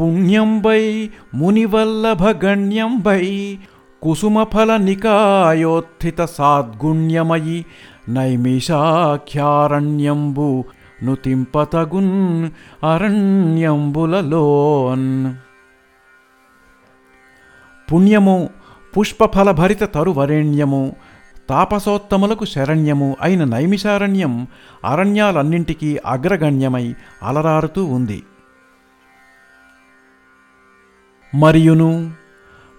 పుణ్యంబై మునివల్లభగణ్యంబై కుసుమఫల నికాయోత్థిత సాద్గుణ్యమయి నైమిషాఖ్యారణ్యంబు నుతింపతగున్ అరణ్యంబులలోన్. పుణ్యము పుష్పఫలభరిత తరువరేణ్యము తాపసోత్తములకు శరణ్యము అయిన నైమిషారణ్యం అరణ్యాలన్నింటికీ అగ్రగణ్యమై అలరారుతూ ఉంది. మరియును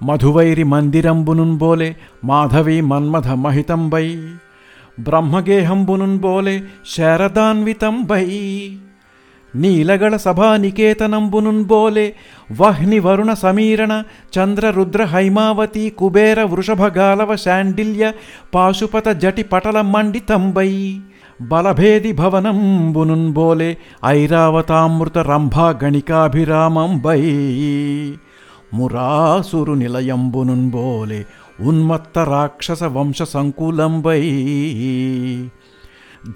మధువైరి మందిరంబునున్ బోలే మాధవి మన్మథ మహితంబై బ్రహ్మగేహంబునున్ బోలే శారదాన్వితంబై నీలగళ సభానికేతనంబునున్ బోలే వహ్ని వరుణ సమీరణ చంద్ర రుద్ర హైమావతి కుబేర వృషభగాలవ శాండిల్య పాశుపత జటి పటల మండితంబై బలభేది భవనంబునున్ బోలే ఐరావతామృత రంభా గణికాభిరామంబై మురాసురు నిలయంబునుంబోలే ఉన్మత్త రాక్షస వంశ సంకులంబై.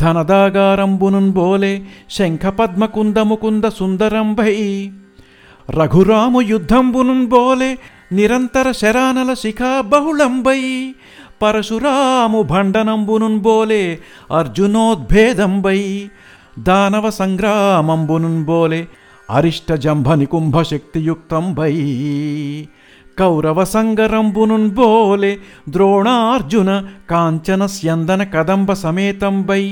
ధనదాగారంబునున్ బోలే శంఖ పద్మకుంద సుందరంబై. రఘురాము యుద్ధంబునుంబోలే నిరంతర శరానల శిఖా బహుళంబై పరశురాము భండనంబునుంబోలే అర్జునోద్భేదంబై. దానవ సంగ్రామంబునున్ అరిష్టజంభ అరిష్ట జంభ నికుంభ శక్తియుక్తంబై కౌరవ సంగరంబునున్ బోలే ద్రోణార్జున కాంచన స్యందన కదంబ సమేతంబై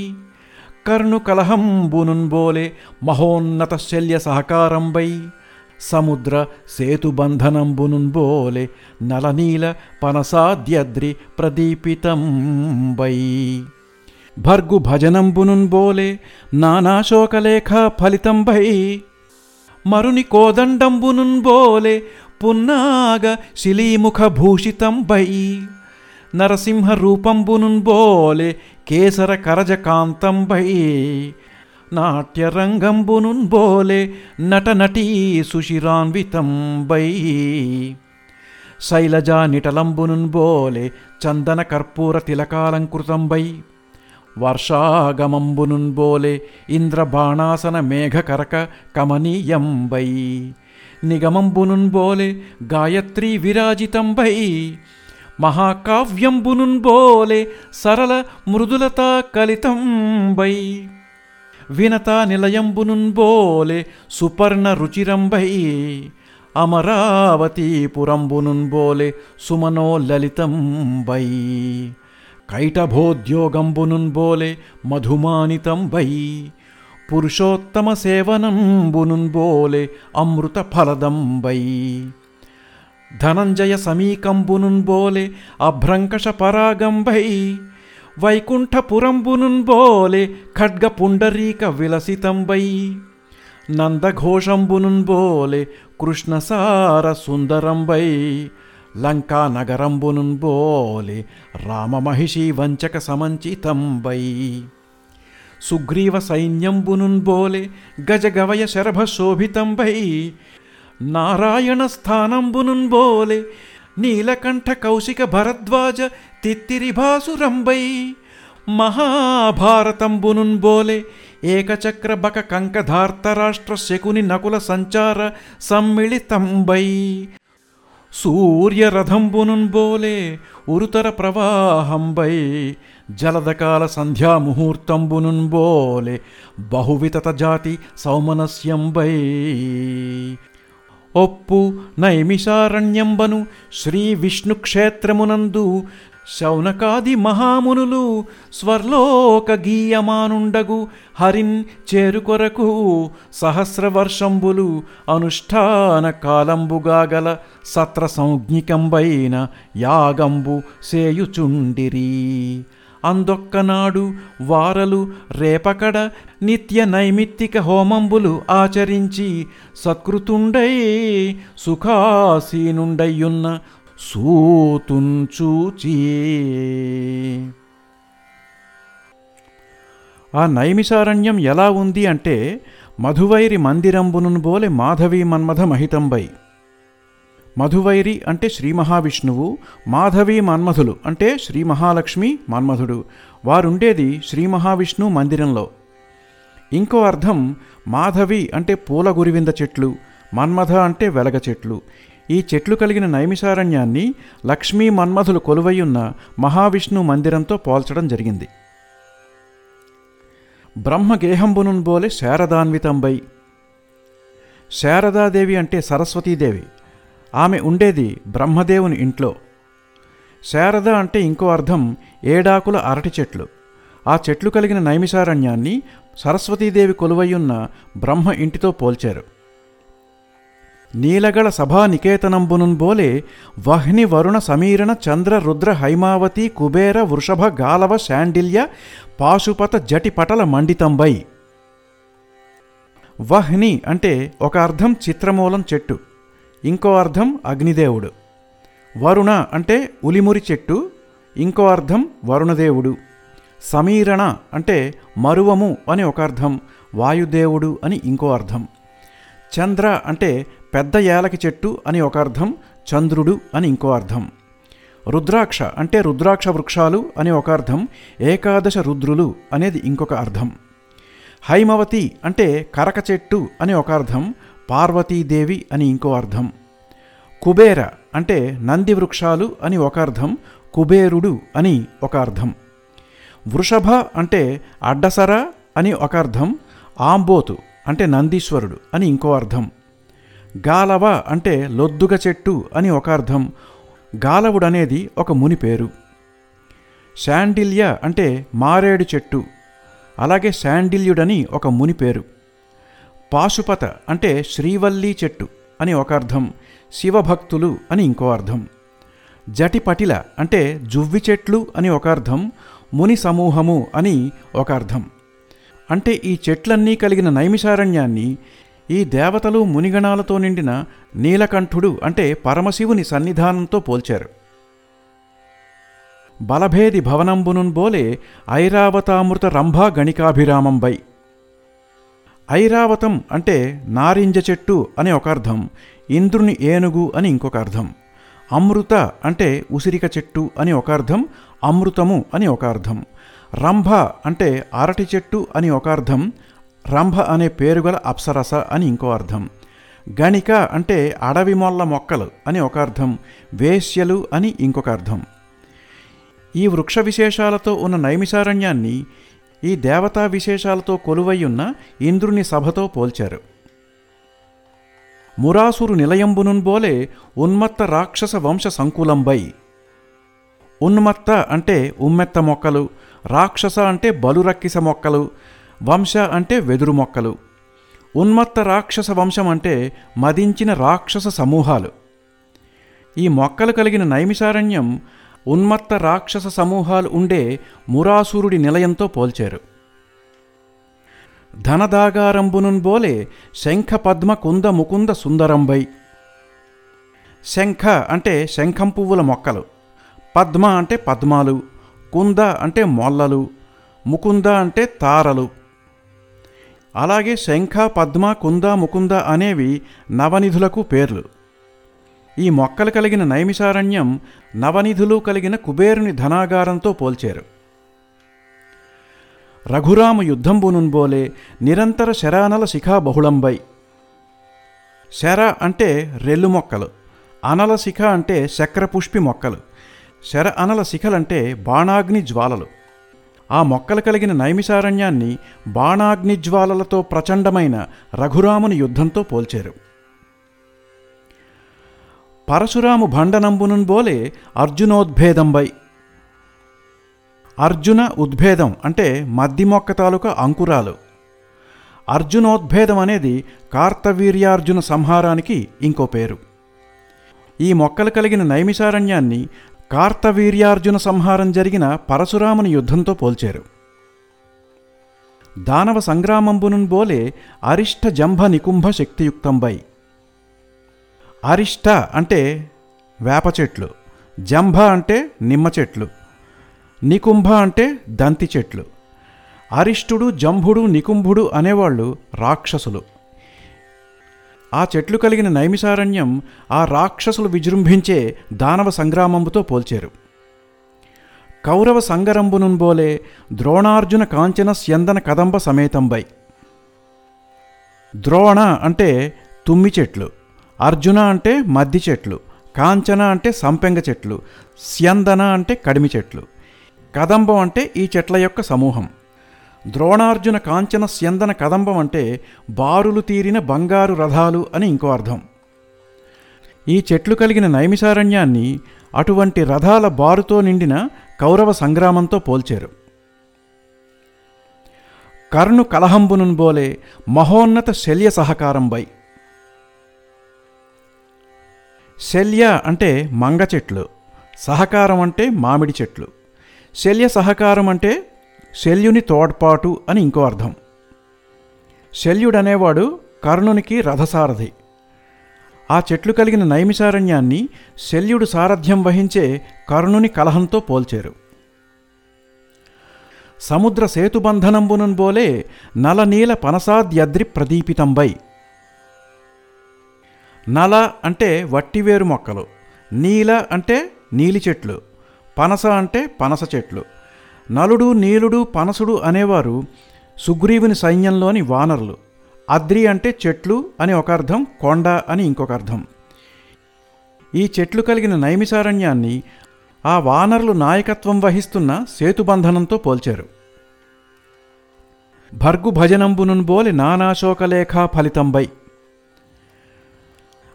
కర్ణు కలహంబునున్ బోలే మహోన్నత శల్య సహకారంబై సముద్ర సేతుబంధనంబునున్ బోలే నలనీల పనసాద్యద్రి ప్రదీపితంబై భర్గు భజనంబునున్ బోలే నానాశోకలేఖ ఫలితంబై మరుని కోదండంబునున్ బోలే పున్నాగ శిలీముఖ భూషితంబై నరసింహ రూపంబునున్ బోలే కేసర కరజ కాంతంబై నాట్యరంగంబునున్ బోలే నట నటీ సుశిరాన్వితంబై శైలజా నిటలంబునున్ బోలే చందన కర్పూర తిలకాలంకృతంబై వర్షాగమంబునున్బోలే ఇంద్రబాణాసన మేఘకరక కమనీయంబై నిగమంబునున్ బోలే గాయత్రీ విరాజితంబై మహాకావ్యంబునున్బోలే సరళ మృదులతా కలితంబై వినతా నిలయంబునున్బోలే సుపర్ణ రుచిరంబై అమరావతీపురంబునున్ బోలే సుమనో లలితంబై కైటభోద్యోగంబునున్బోలే మధుమానితంబై. పురుషోత్తమ సేవనంబునున్బోలే అమృత ఫలదంబై ధనంజయ సమీకంబునున్బోలే అభ్రంకష పరాగంబై వైకుంఠపురంబునున్బోలే ఖడ్గ పుండరీక విలసితంబై నందఘోషంబునున్బోలే కృష్ణసార సుందరంబై లంకా నగరంబునున్ బోలే రామమహిషి వంచక సమంచితంబై సుగ్రీవ సైన్యంబునున్ బోలే గజగవయ శరభ శోభితంబై నారాయణ స్థానంబునున్ బోలే నీలకంఠ కౌశిక భరద్వాజ తిత్తిరిభాసురంబై మహాభారతంబునున్ బోలే ఏకచక్ర బక కంకధార్తరాష్ట్ర శకుని నకుల సంచార సమ్మిళితంబై సూర్యరథంబునున్ బోలే ఉరుతర ప్రవాహంబై జలదకాల సంధ్యాముహూర్తంబునున్ బోలే బహువితత జాతి సౌమనస్యంబై. ఒప్పు నైమిషారణ్యంబను శ్రీ విష్ణుక్షేత్రమునందు శౌనకాది మహామునులు స్వర్లోక గీయమానుండగు హరిన్ చేరుకొరకు సహస్రవర్షంబులు అనుష్ఠాన కాలంబుగా గల సత్ర సంజ్ఞికంబైన యాగంబు సేయుచుండిరి. అందొక్కనాడు వారలు రేపకడ నిత్య నైమిత్తిక హోమంబులు ఆచరించి సత్కృతుండై సుఖాసీనుండయ్యున్న సూతుంచూచి ఆ నైమిషారణ్యం ఎలా ఉంది అంటే మధువైరి మందిరంబునున్ బోలే మాధవి మన్మథ మహితంబై. మధువైరి అంటే శ్రీ మహావిష్ణువు మాధవి మన్మధులు అంటే శ్రీ మహాలక్ష్మి మన్మధుడు వారుండేది శ్రీ మహావిష్ణు మందిరంలో. ఇంకో అర్థం మాధవి అంటే పూల గురివింద చెట్లు మన్మథ అంటే వెలగ చెట్లు. ఈ చెట్లు కలిగిన నైమిషారణ్యాన్ని లక్ష్మీ మన్మధులు కొలువయ్యున్న మహావిష్ణు మందిరంతో పోల్చడం జరిగింది. బ్రహ్మగేహంబునున్ బోలే శారదాన్వితంబై. శారదాదేవి అంటే సరస్వతీదేవి. ఆమె ఉండేది బ్రహ్మదేవుని ఇంట్లో. శారద అంటే ఇంకో అర్థం ఏడాకుల అరటి చెట్లు. ఆ చెట్లు కలిగిన నైమిషారణ్యాన్ని సరస్వతీదేవి కొలువయ్యున్న బ్రహ్మ ఇంటితో పోల్చారు. నీలగళ సభా బోలే వహ్ని వరుణ సమీరణ చంద్ర రుద్ర హైమావతి కుబేర వృషభ గాలవ శాండిల్య పాశుపత జటిపటల మండితంబై. వహ్ని అంటే ఒక అర్థం చిత్రమూలం చెట్టు ఇంకో అర్థం అగ్నిదేవుడు. వరుణ అంటే ఉలిమురి చెట్టు ఇంకో అర్థం వరుణదేవుడు. సమీరణ అంటే మరువము అని ఒక అర్థం వాయుదేవుడు అని ఇంకో అర్థం చంద్ర అంటే పెద్ద ఏలకి చెట్టు అని ఒక అర్థం చంద్రుడు అని ఇంకో అర్థం. రుద్రాక్ష అంటే రుద్రాక్ష వృక్షాలు అని ఒక అర్థం ఏకాదశ రుద్రులు అనేది ఇంకొక అర్థం. హైమవతి అంటే కరక చెట్టు అని ఒక అర్థం పార్వతీదేవి అని ఇంకో అర్థం. కుబేర అంటే నంది వృక్షాలు అని ఒక అర్థం కుబేరుడు అని ఒక అర్థం. వృషభ అంటే అడ్డసర అని ఒక అర్థం ఆంబోతు అంటే నందీశ్వరుడు అని ఇంకో అర్థం. గాలవ అంటే లొద్దుగ చెట్టు అని ఒక అర్థం. గాలవుడు అనేది ఒక ముని పేరు. శాండిల్య అంటే మారేడు చెట్టు. అలాగే శాండిల్యుడని ఒక ముని పేరు. పాశుపత అంటే శ్రీవల్లి చెట్టు అని ఒక అర్థం. శివభక్తులు అని ఇంకో అర్థం. జటిపటిల అంటే జువ్వి చెట్లు అని ఒక అర్థం. ముని సమూహము అని ఒక అర్థం. అంటే ఈ చెట్లన్నీ కలిగిన నైమిషారణ్యాన్ని ఈ దేవతలు మునిగణాలతో నిండిన నీలకంఠుడు అంటే పరమశివుని సన్నిధానంతో పోల్చారు. బలభేది భవనంబునున్ బోలే ఐరావతామృత రంభా గణికాభిరామంబై. ఐరావతం అంటే నారింజ చెట్టు అని ఒక అర్థం ఇంద్రుని ఏనుగు అని ఇంకొక అర్థం అమృత అంటే ఉసిరిక చెట్టు అని ఒక అర్థం అమృతము అని ఒక అర్థం రంభ అంటే అరటి చెట్టు అని ఒక అర్థం రంభ అనే పేరుగల అప్సరస అని ఇంకో అర్థం. గణిక అంటే అడవి మొల్ల మొక్కలు అని ఒక అర్థం వేశ్యలు అని ఇంకొక అర్థం. ఈ వృక్ష విశేషాలతో ఉన్న నైమిషారణ్యాన్ని ఈ దేవతా విశేషాలతో కొలువై ఉన్న ఇంద్రుని సభతో పోల్చారు. మురాసురు నిలయంబునున్ బోలే ఉన్మత్త రాక్షస వంశ సంకులంబై. ఉన్మత్త అంటే ఉమ్మెత్త మొక్కలు రాక్షస అంటే బలురక్కిస మొక్కలు వంశ అంటే వెదురు మొక్కలు. ఉన్మత్త రాక్షస వంశం అంటే మదించిన రాక్షస సమూహాలు. ఈ మొక్కలు కలిగిన నైమిషారణ్యం ఉన్మత్త రాక్షస సమూహాలు ఉండే మురాసురుడి నిలయంతో పోల్చారు. ధనదాగారంబునున్ బోలే శంఖ పద్మ కుంద ముకుంద సుందరంబై. శంఖ అంటే శంఖం పువ్వుల మొక్కలు. పద్మ అంటే పద్మాలు. కుంద అంటే మొల్లలు. ముకుంద అంటే తారలు. అలాగే శంఖ పద్మ కుంద ముకుంద అనేవి నవనిధులకు పేర్లు. ఈ మొక్కలు కలిగిన నైమిషారణ్యం నవనిధులు కలిగిన కుబేరుని ధనాగారంతో పోల్చారు. రఘురామ యుద్ధంబునున్ బోలే నిరంతర శరానల శిఖా బహుళంబై శర అంటే రెల్లు మొక్కలు అనల శిఖ అంటే చక్రపుష్పి మొక్కలు శర అనల శిఖలంటే బాణాగ్ని జ్వాలలు. ఆ మొక్కలు కలిగిన నైమిషారణ్యాన్ని బాణాగ్ని జ్వాలలతో ప్రచండమైన రఘురాముని యుద్ధంతో పోల్చారు. పరశురాము భండనంబునున్ బోలే అర్జునోద్భేదంబై. అర్జున ఉద్భేదం అంటే మద్ది మొక్క తాలూకా అంకురాలు. అర్జునోద్భేదం అనేది కార్తవీర్యార్జున సంహారానికి ఇంకో పేరు. ఈ మొక్కలు కలిగిన నైమిషారణ్యాన్ని కార్తవీర్యార్జున సంహారం జరిగిన పరశురాముని యుద్ధంతో పోల్చారు. దానవ సంగ్రామంబునున్ బోలే అరిష్ట జంభ నికుంభ శక్తియుక్తంబై. అరిష్ట అంటే వేప చెట్లు జంభ అంటే నిమ్మ చెట్లు నికుంభ అంటే దంతి చెట్లు. అరిష్టుడు జంభుడు నికుంభుడు అనేవాళ్ళు రాక్షసులు. ఆ చెట్లు కలిగిన నైమిసారణ్యం ఆ రాక్షసులు విజృంభించే దానవ సంగ్రామంతో పోల్చారు. కౌరవ సంగరంబునున్ బోలే ద్రోణార్జున కాంచన స్యందన కదంబ సమేతంబై. ద్రోణ అంటే తుమ్మి చెట్లు అర్జున అంటే మద్ది చెట్లు కాంచన అంటే సంపెంగ చెట్లు స్యందన అంటే కడిమి చెట్లు కదంబం అంటే ఈ చెట్ల యొక్క సమూహం. ద్రోణార్జున కాంచన స్యందన కదంబం అంటే బారులు తీరిన బంగారు రథాలు అని ఇంకో అర్థం. ఈ చెట్లు కలిగిన నైమిసారణ్యాన్ని అటువంటి రథాల బారుతో నిండిన కౌరవ సంగ్రామంతో పోల్చారు. కర్ణు కలహంబునున్ బోలే మహోన్నత శల్య సహకారం బై. శల్య అంటే మంగ చెట్లు సహకారం అంటే మామిడి చెట్లు శల్య సహకారం అంటే శల్యుని తోడ్పాటు అని ఇంకో అర్థం. శల్యుడనేవాడు కర్ణునికి రథసారథి. ఆ చెట్లు కలిగిన నైమిసారణ్యాన్ని శల్యుడు సారథ్యం వహించే కర్ణుని కలహంతో పోల్చారు. సముద్ర సేతుబంధనంబునున్ బోలే నలనీల పనసాద్యద్రి ప్రదీపితంబై. నల అంటే వట్టివేరు మొక్కలు నీల అంటే నీలి చెట్లు పనస అంటే పనస చెట్లు నలుడు నీలుడు పనసుడు అనేవారు సుగ్రీవుని సైన్యంలోని వానరులు. అద్రి అంటే చెట్లు అని ఒక అర్థం కొండ అని ఇంకొక అర్థం. ఈ చెట్లు కలిగిన నైమిసారణ్యాన్ని ఆ వానరులు నాయకత్వం వహిస్తున్న సేతుబంధనంతో పోల్చారు. భర్గు భజనంబునున్ బోలి నానాశోకలేఖ ఫలితంబై.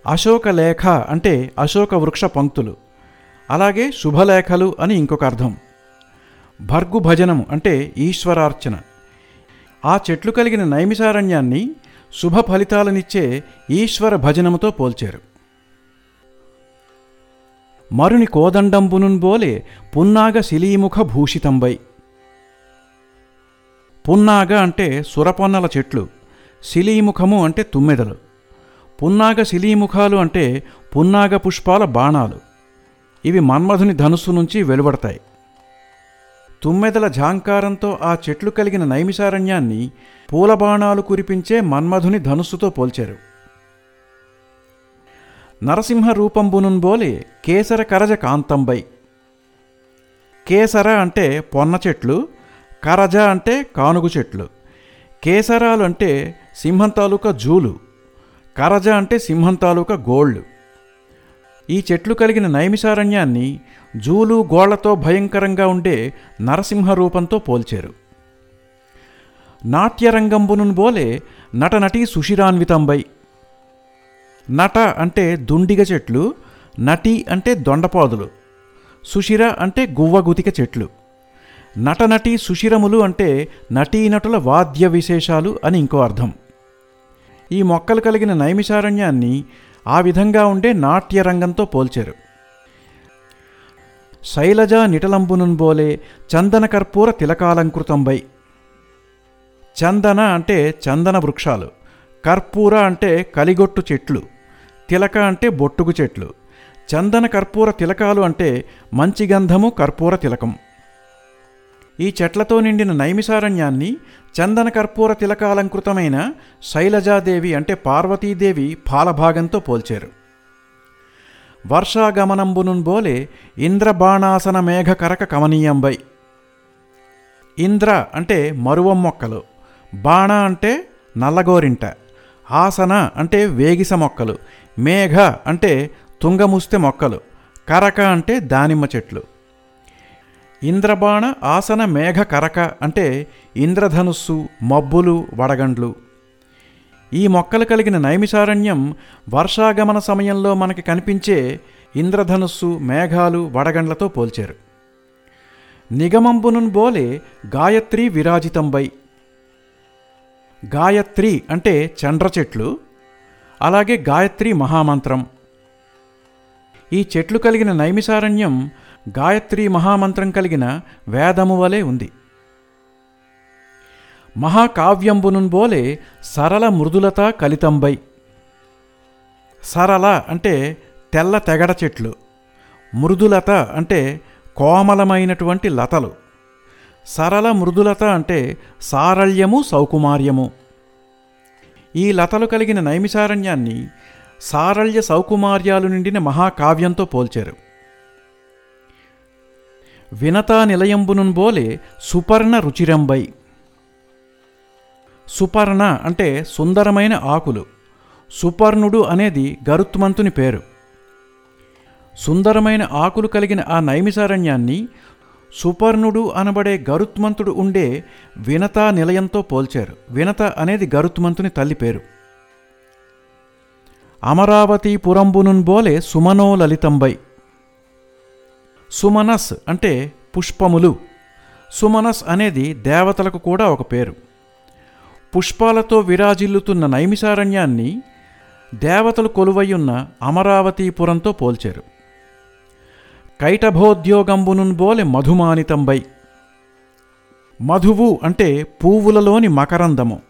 అశోకలేఖ అంటే అశోక వృక్ష పంక్తులు. అలాగే శుభలేఖలు అని ఇంకొక అర్థం. భర్గు భజనము అంటే ఈశ్వరార్చన. ఆ చెట్లు కలిగిన నైమిసారణ్యాన్ని శుభ ఫలితాలనిచ్చే ఈశ్వర భజనముతో పోల్చారు. మరుని కోదండంబునున్ బోలే పున్నాగ శిలీముఖ భూషితంబై. పున్నాగ అంటే సురపొన్నల చెట్లు శిలీముఖము అంటే తుమ్మెదలు. పున్నాగ శిలీముఖాలు అంటే పున్నాగ పుష్పాల బాణాలు. ఇవి మన్మధుని ధనుస్సు నుంచి వెలువడతాయి. తుమ్మెదల ఝాంకారంతో ఆ చెట్లు కలిగిన నైమిసారణ్యాన్ని పూలబాణాలు కురిపించే మన్మధుని ధనుస్సుతో పోల్చారు. నరసింహ రూపంబునున్బోలే కేసర కరజ కాంతంబై. కేసర అంటే పొన్న చెట్లు కరజ అంటే కానుగు చెట్లు. కేసరాలు అంటే సింహం తాలూకా జూలు కరజ అంటే సింహం తాలూకా గోళ్ళు. ఈ చెట్లు కలిగిన నైమిషారణ్యాన్ని జూలు గోళ్ళతో భయంకరంగా ఉండే నరసింహ రూపంతో పోల్చారు. నాట్యరంగంబునున్ బోలే నటనటి సుషిరాన్వితంబై నట అంటే దుండిగ చెట్లు నటి అంటే దొండపాదులు సుషిర అంటే గువ్వగుతిక చెట్లు. నటనటి సుషిరములు అంటే నటీనటుల వాద్య విశేషాలు అని ఇంకో అర్థం. ఈ మొక్కలు కలిగిన నైమిషారణ్యాన్ని ఆ విధంగా ఉండే నాట్యరంగంతో పోల్చారు. శైలజ నిటలంబునున్ బోలే చందన కర్పూర తిలకాలంకృతంబై. చందన అంటే చందన వృక్షాలు కర్పూర అంటే కలిగొట్టు చెట్లు తిలక అంటే బొట్టుగు చెట్లు చందన కర్పూర తిలకాలు అంటే మంచి గంధము కర్పూర తిలకం. ఈ చెట్లతో నిండిన నైమిసారణ్యాన్ని చందన కర్పూర తిలకాలంకృతమైన శైలజాదేవి అంటే పార్వతీదేవి పాలభాగంతో పోల్చారు. వర్షాగమనంబునున్ బోలే ఇంద్రబాణాసన మేఘ కరక కమనీయంబై. ఇంద్ర అంటే మరువం మొక్కలు బాణ అంటే నల్లగోరింట ఆసన అంటే వేగిస మొక్కలు మేఘ అంటే తుంగముస్తె మొక్కలు కరక అంటే దానిమ్మ చెట్లు. ఇంద్రబాణ ఆసన మేఘ కరక అంటే ఇంద్రధనుస్సు మబ్బులు వడగండ్లు. ఈ మొక్కలు కలిగిన నైమిషారణ్యం వర్షాగమన సమయంలో మనకి కనిపించే ఇంద్రధనుస్సు మేఘాలు వడగండ్లతో పోల్చారు. నిగమంబునున్ బోలే గాయత్రి విరాజితంబై. గాయత్రి అంటే చండ్ర చెట్లు అలాగే గాయత్రి మహామంత్రం. ఈ చెట్లు కలిగిన నైమిసారణ్యం గాయత్రి మహామంత్రం కలిగిన వేదము వలె ఉంది. మహాకావ్యంబునుబోలే సరళ మృదులత కలితంబై. సరళ అంటే తెల్ల తెగడ చెట్లు. మృదులత అంటే కోమలమైనటువంటి లతలు. సరళ మృదులత అంటే సారళ్యము సౌకుమార్యము. ఈ లతలు కలిగిన నైమిసారణ్యాన్ని సారళ్య సౌకుమార్యాలు నిండిన మహాకావ్యంతో పోల్చారు. వినతా నిలయంబునున్ బోలే సుపర్ణ రుచిరంబై. సుపర్ణ అంటే సుందరమైన ఆకులు. సుపర్ణుడు అనేది గరుత్మంతుని పేరు. సుందరమైన ఆకులు కలిగిన ఆ నైమిసారణ్యాన్ని సుపర్ణుడు అనబడే గరుత్మంతుడు ఉండే వినతా నిలయంతో పోల్చారు. వినత అనేది గరుత్మంతుని తల్లి పేరు. అమరావతి పురంబునున్ బోలే సుమనో లలితంబై. సుమనస్ అంటే పుష్పములు. సుమనస్ అనేది దేవతలకు కూడా ఒక పేరు. పుష్పాలతో విరాజిల్లుతున్న నైమిసారణ్యాన్ని దేవతలు కొలువయ్యున్న అమరావతీపురంతో పోల్చారు. కైటభోద్యోగంబునున్ బోలె మధుమానితంబై. మధువు అంటే పువ్వులలోని మకరందము.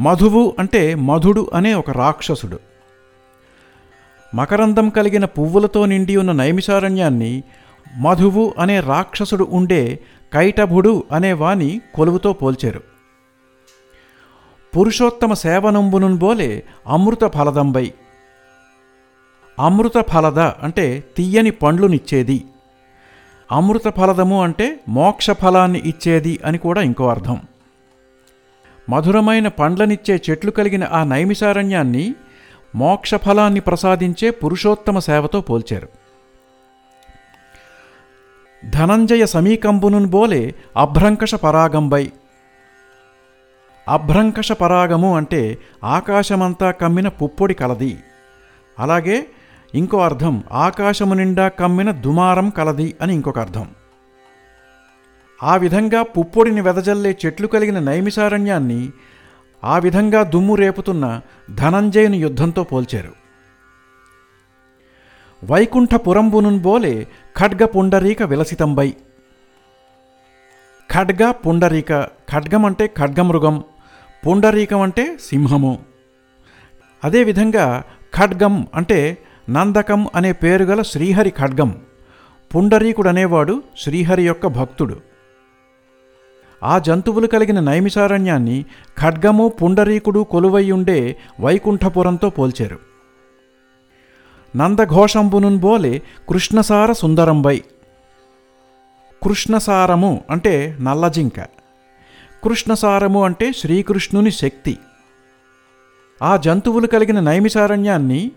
మధువు అంటే మధుడు అనే ఒక రాక్షసుడు. మకరందం కలిగిన పువ్వులతో నిండి ఉన్న నైమిషారణ్యాన్ని మధువు అనే రాక్షసుడు ఉండే కైటభుడు అనేవాని కొలువుతో పోల్చారు. పురుషోత్తమ సేవనంబునున్ బోలే అమృత ఫలదంబై. అమృత ఫలద అంటే తీయని పండ్లునిచ్చేది. అమృత ఫలదము అంటే మోక్ష ఫలాన్ని ఇచ్చేది అని కూడా ఇంకో అర్థం. మధురమైన పండ్లనిచ్చే చెట్లు కలిగిన ఆ నైమిషారణ్యాన్ని మోక్ష ఫలాన్ని ప్రసాదించే పురుషోత్తమ సేవతో పోల్చారు. ధనంజయ సమీకంబునున్ బోలే అభ్రంకష పరాగంబై. అభ్రంకష పరాగము అంటే ఆకాశమంతా కమ్మిన పుప్పొడి కలది. అలాగే ఇంకో అర్థం ఆకాశము నిండా కమ్మిన దుమారం కలది అని ఇంకొక అర్థం. ఆ విధంగా పుప్పొడిని వెదజల్లే చెట్లు కలిగిన నైమిసారణ్యాన్ని ఆ విధంగా దుమ్ము రేపుతున్న ధనంజయుని యుద్ధంతో పోల్చారు. వైకుంఠపురంబునున్ బోలే ఖడ్గ పుండరీక విలసితంబై. ఖడ్గ పుండరీక ఖడ్గం అంటే ఖడ్గమృగం పుండరీకం అంటే సింహము. అదేవిధంగా ఖడ్గం అంటే నందకం అనే పేరుగల శ్రీహరి ఖడ్గం. పుండరీకుడు అనేవాడు శ్రీహరి యొక్క భక్తుడు. ఆ జంతువులు కలిగిన నైమిషారణ్యాన్ని ఖడ్గము పుండరీకుడు కొలువై ఉండే వైకుంఠపురంతో పోల్చారు. నందఘోషంబునున్ బోలే కృష్ణసార సుందరంబై. కృష్ణసారము అంటే నల్లజింక. కృష్ణసారము అంటే శ్రీకృష్ణుని శక్తి. ఆ జంతువులు కలిగిన నైమిషారణ్యాన్ని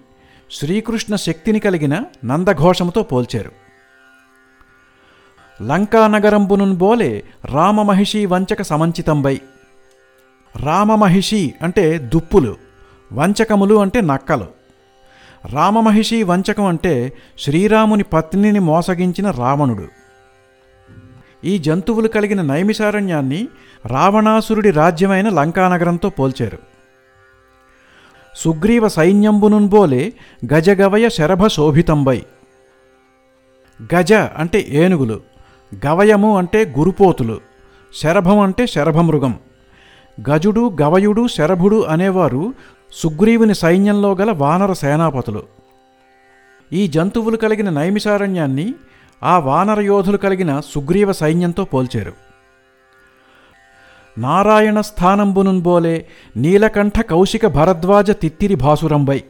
శ్రీకృష్ణ శక్తిని కలిగిన నందఘోషముతో పోల్చారు. లంకానగరంబునున్ బోలే రామమహిషి వంచక సమంచితంబై. రామమహిషి అంటే దుప్పులు వంచకములు అంటే నక్కలు. రామమహిషి వంచకం అంటే శ్రీరాముని పత్నిని మోసగించిన రావణుడు. ఈ జంతువులు కలిగిన నైమిషారణ్యాన్ని రావణాసురుడి రాజ్యమైన లంకానగరంతో పోల్చారు. సుగ్రీవ సైన్యంబునున్ బోలే గజగవయ శరభ శోభితంబై. గజ అంటే ఏనుగులు గవయము అంటే గురుపోతులు శరభం అంటే శరభమృగం. గజుడు గవయుడు శరభుడు అనేవారు సుగ్రీవుని సైన్యంలో గల వానర సేనాపతులు. ఈ జంతువులు కలిగిన నైమిషారణ్యాన్ని ఆ వానర యోధులు కలిగిన సుగ్రీవ సైన్యంతో పోల్చారు. నారాయణ స్థానంబునున్ బోలే నీలకంఠ కౌశిక భరద్వాజ తిత్తిరి భాసురంబై.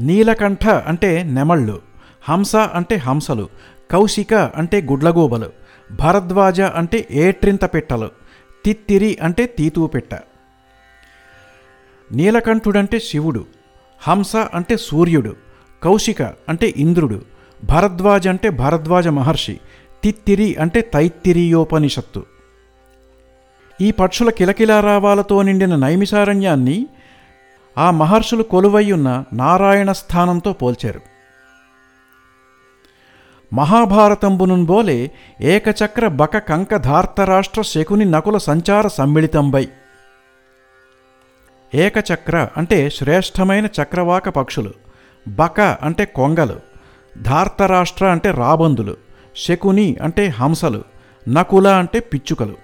నీలకంఠ అంటే నెమళ్ళు హంస అంటే హంసలు కౌశిక అంటే గుడ్లగూబలు భరద్వాజ అంటే ఏట్రింత పెట్టలు తిత్తిరి అంటే తీతువు పెట్ట నీలకంఠుడంటే శివుడు హంస అంటే సూర్యుడు కౌశిక అంటే ఇంద్రుడు భరద్వాజ అంటే భరద్వాజ మహర్షి తిత్తిరి అంటే తైత్తిరీయోపనిషత్తు. ఈ పక్షుల కిలకిలారావాలతో నిండిన నైమిసారణ్యాన్ని ఆ మహర్షులు కొలువయ్యున్న నారాయణ స్థానంతో పోల్చారు. మహాభారతంబునున్ బోలే ఏకచక్ర బక కంకధార్తరాష్ట్ర శకుని నకుల సంచార సమ్మిళితంబై. ఏకచక్ర అంటే శ్రేష్టమైన చక్రవాక పక్షులు. బక అంటే కొంగలు. ధార్తరాష్ట్ర అంటే రాబందులు. శకుని అంటే హంసలు. నకుల అంటే పిచ్చుకలు.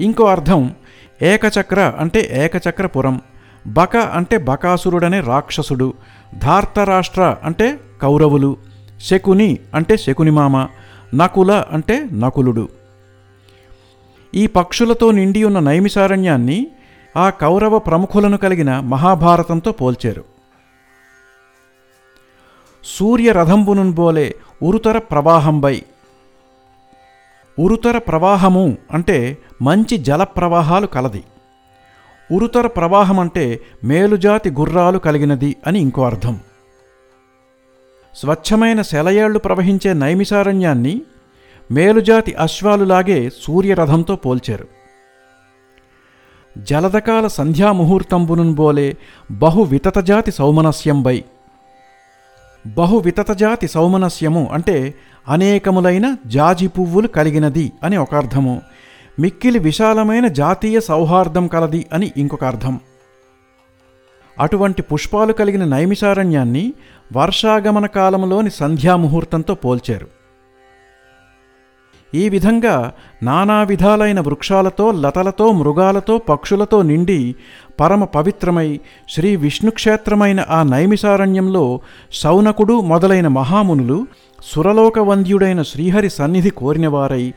ఇంకో అర్థం ఏకచక్ర అంటే ఏకచక్రపురం. బక అంటే బకాసురుడనే రాక్షసుడు. ధార్తరాష్ట్ర అంటే కౌరవులు శకుని అంటే శకుని మామ నకుల అంటే నకులుడు. ఈ పక్షులతో నిండి ఉన్న నైమిసారణ్యాన్ని ఆ కౌరవ ప్రముఖులను కలిగిన మహాభారతంతో పోల్చారు. సూర్యరథంబునున్ బోలే ఉరుతర ప్రవాహంబై. ఉరుతర ప్రవాహము అంటే మంచి జల ప్రవాహాలు కలది. ఉరుతర ప్రవాహం అంటే మేలుజాతి గుర్రాలు కలిగినది అని ఇంకో అర్థం. స్వచ్ఛమైన సెలయేళ్ళు ప్రవహించే నైమిసారణ్యాన్ని మేలుజాతి అశ్వాలులాగే సూర్యరథంతో పోల్చారు. జలదకాల సంధ్యాముహూర్తంబునున్ బోలే బహు సౌమనస్యంబై బహువితతజాతి సౌమనస్యము అంటే అనేకములైన జాజి పువ్వులు కలిగినది అని ఒక అర్థము. మిక్కిలి విశాలమైన జాతీయ సౌహార్దం కలది అని ఇంకొక అర్థం. అటువంటి పుష్పాలు కలిగిన నైమిసారణ్యాన్ని వర్షాగమన కాలంలోని సంధ్యాముహూర్తంతో పోల్చారు. ఈ విధంగా నానా విధాలైన వృక్షాలతో లతలతో మృగాలతో పక్షులతో నిండి పరమ పవిత్రమై శ్రీ విష్ణుక్షేత్రమైన ఆ నైమిసారణ్యంలో శౌనకుడు మొదలైన మహామునులు సురలోక వంద్యుడైన శ్రీహరి సన్నిధి కోరినవారై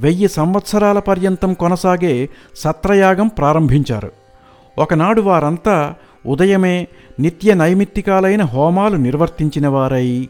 వెయ్యి సంవత్సరాల పర్యంతం కొనసాగే సత్రయాగం ప్రారంభించారు. ఒకనాడు వారంతా ఉదయమే నిత్య నైమిత్తికాలైన హోమాలు నిర్వర్తించినవారై.